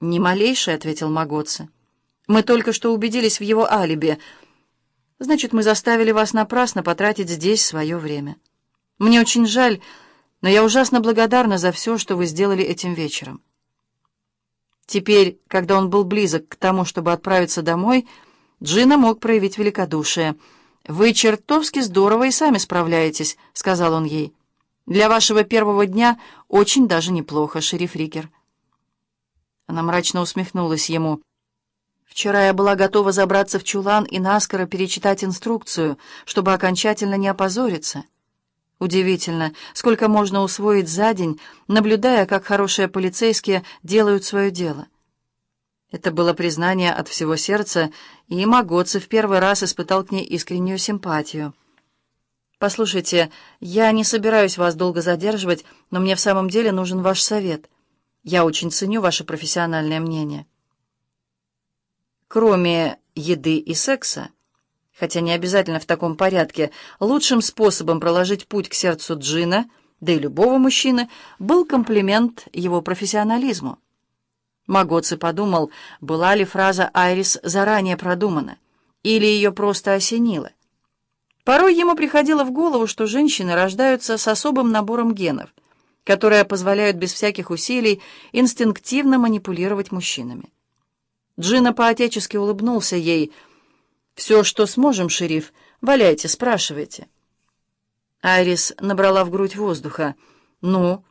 «Ни малейший», — ответил Магоци. «Мы только что убедились в его алиби. Значит, мы заставили вас напрасно потратить здесь свое время. Мне очень жаль, но я ужасно благодарна за все, что вы сделали этим вечером». Теперь, когда он был близок к тому, чтобы отправиться домой, Джина мог проявить великодушие. «Вы чертовски здорово и сами справляетесь», — сказал он ей. «Для вашего первого дня очень даже неплохо, шериф Рикер». Она мрачно усмехнулась ему. «Вчера я была готова забраться в чулан и наскоро перечитать инструкцию, чтобы окончательно не опозориться. Удивительно, сколько можно усвоить за день, наблюдая, как хорошие полицейские делают свое дело». Это было признание от всего сердца, и Магоци в первый раз испытал к ней искреннюю симпатию. «Послушайте, я не собираюсь вас долго задерживать, но мне в самом деле нужен ваш совет». Я очень ценю ваше профессиональное мнение. Кроме еды и секса, хотя не обязательно в таком порядке, лучшим способом проложить путь к сердцу Джина, да и любого мужчины, был комплимент его профессионализму. Магоци подумал, была ли фраза «Айрис» заранее продумана, или ее просто осенило. Порой ему приходило в голову, что женщины рождаются с особым набором генов — которые позволяют без всяких усилий инстинктивно манипулировать мужчинами. Джина поотечески улыбнулся ей. «Все, что сможем, шериф, валяйте, спрашивайте». Айрис набрала в грудь воздуха. «Ну,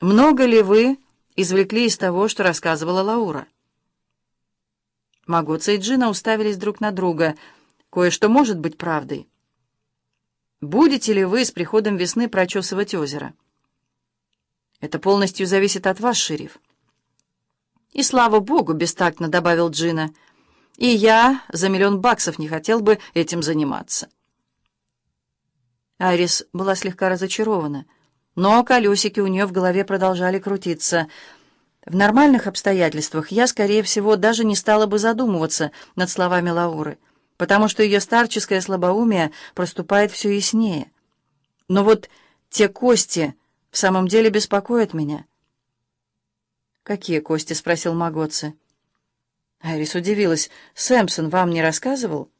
много ли вы извлекли из того, что рассказывала Лаура?» Магоца и Джина уставились друг на друга. «Кое-что может быть правдой. Будете ли вы с приходом весны прочесывать озеро?» Это полностью зависит от вас, шериф. И слава богу, бестактно добавил Джина. И я за миллион баксов не хотел бы этим заниматься. Айрис была слегка разочарована, но колесики у нее в голове продолжали крутиться. В нормальных обстоятельствах я, скорее всего, даже не стала бы задумываться над словами Лауры, потому что ее старческое слабоумие проступает все яснее. Но вот те кости в самом деле беспокоит меня». «Какие кости?» — спросил Магоци. Айрис удивилась. «Сэмпсон вам не рассказывал?»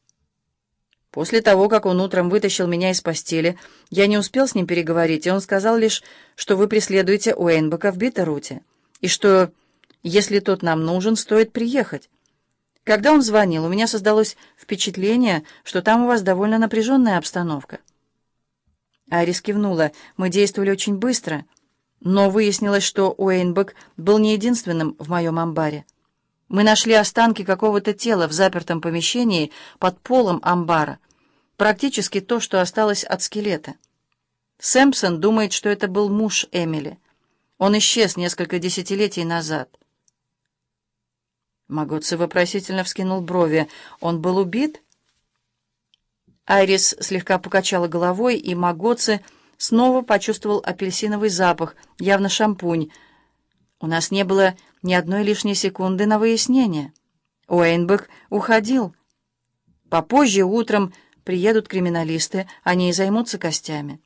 После того, как он утром вытащил меня из постели, я не успел с ним переговорить, и он сказал лишь, что вы преследуете Уэйнбека в Битеруте, и что, если тот нам нужен, стоит приехать. Когда он звонил, у меня создалось впечатление, что там у вас довольно напряженная обстановка. Айрис кивнула. «Мы действовали очень быстро, но выяснилось, что Уэйнбек был не единственным в моем амбаре. Мы нашли останки какого-то тела в запертом помещении под полом амбара, практически то, что осталось от скелета. Сэмпсон думает, что это был муж Эмили. Он исчез несколько десятилетий назад». Магоци вопросительно вскинул брови. «Он был убит?» Айрис слегка покачала головой, и Магоци снова почувствовал апельсиновый запах, явно шампунь. У нас не было ни одной лишней секунды на выяснение. Уэйнбек уходил. Попозже утром приедут криминалисты, они и займутся костями.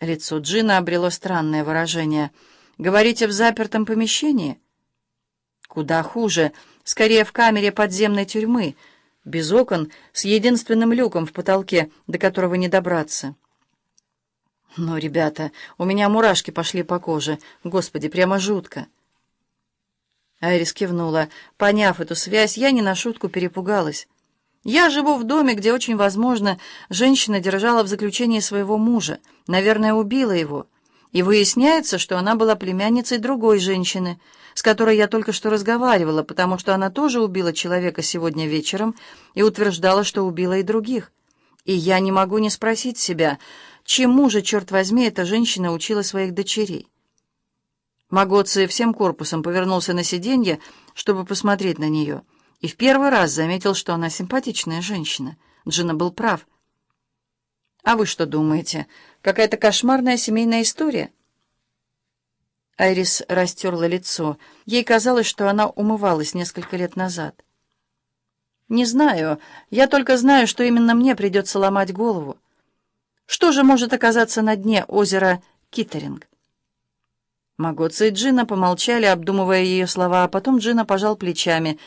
Лицо Джина обрело странное выражение. «Говорите, в запертом помещении?» «Куда хуже. Скорее, в камере подземной тюрьмы» без окон, с единственным люком в потолке, до которого не добраться. Но, ребята, у меня мурашки пошли по коже. Господи, прямо жутко. Айрис кивнула. Поняв эту связь, я не на шутку перепугалась. Я живу в доме, где, очень возможно, женщина держала в заключении своего мужа, наверное, убила его. И выясняется, что она была племянницей другой женщины — с которой я только что разговаривала, потому что она тоже убила человека сегодня вечером и утверждала, что убила и других. И я не могу не спросить себя, чему же, черт возьми, эта женщина учила своих дочерей. Магоци всем корпусом повернулся на сиденье, чтобы посмотреть на нее, и в первый раз заметил, что она симпатичная женщина. Джина был прав. «А вы что думаете? Какая-то кошмарная семейная история?» Айрис растерла лицо. Ей казалось, что она умывалась несколько лет назад. «Не знаю. Я только знаю, что именно мне придется ломать голову. Что же может оказаться на дне озера Киттеринг?» Магоца и Джина помолчали, обдумывая ее слова, а потом Джина пожал плечами.